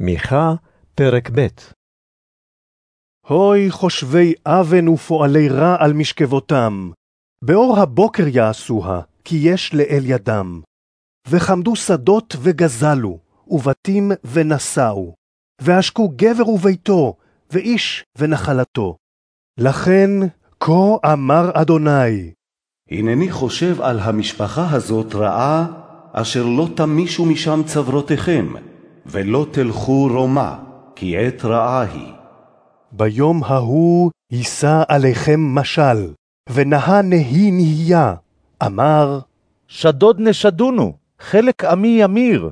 מיכה, פרק ב' הוי חושבי אוון ופועלי רע על משכבותם, באור הבוקר יעשוה, כי יש לאל ידם. וחמדו שדות וגזלו, ובתים ונשאו, ועשקו גבר וביתו, ואיש ונחלתו. לכן, כה אמר אדוני, הנני חושב על המשפחה הזאת רעה, אשר לא תמישו משם צברותיכם, ולא תלכו רומא, כי עת רעה היא. ביום ההוא יישא עליכם משל, ונהה נהי נהיה, אמר, שדוד נשדונו, חלק עמי ימיר,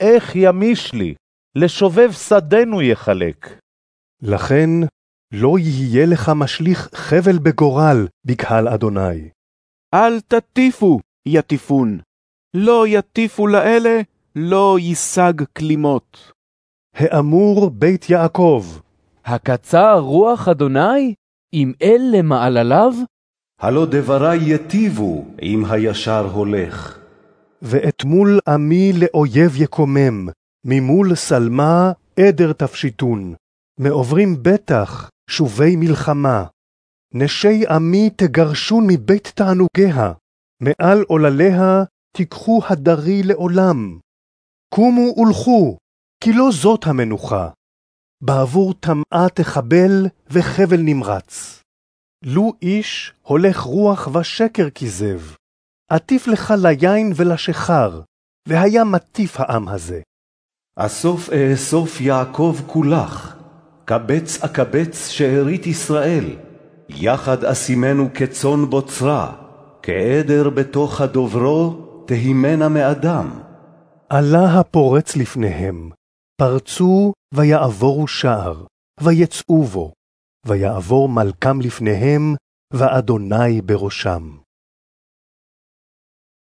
איך ימיש לי, לשובב שדנו יחלק. לכן לא יהיה לך משליך חבל בגורל, בקהל אדוני. אל תטיפו, יטיפון. לא יטיפו לאלה, לא יישג כלימות. האמור בית יעקב, הקצר רוח אדוני, אם אל למעלליו? הלא דברי יטיבו אם הישר הולך. ואת מול עמי לאויב יקומם, ממול שלמה עדר תפשיטון. מעוברים בטח, שובי מלחמה. נשי עמי תגרשון מבית תענוגיה, מעל עולליה תיקחו הדרי לעולם. קומו ולכו, כי לא זאת המנוחה. בעבור טמאה תחבל וחבל נמרץ. לו איש הולך רוח ושקר כיזב, עטיף לך ליין ולשיכר, והיה מטיף העם הזה. אסוף אאסוף יעקב כולך, קבץ אקבץ שארית ישראל, יחד אשימנו כצאן בוצרה, כעדר בתוך הדוברו, תהימנה מאדם. עלה הפורץ לפניהם, פרצו ויעבורו שער, ויצאו בו, ויעבור מלכם לפניהם, ואדוני בראשם.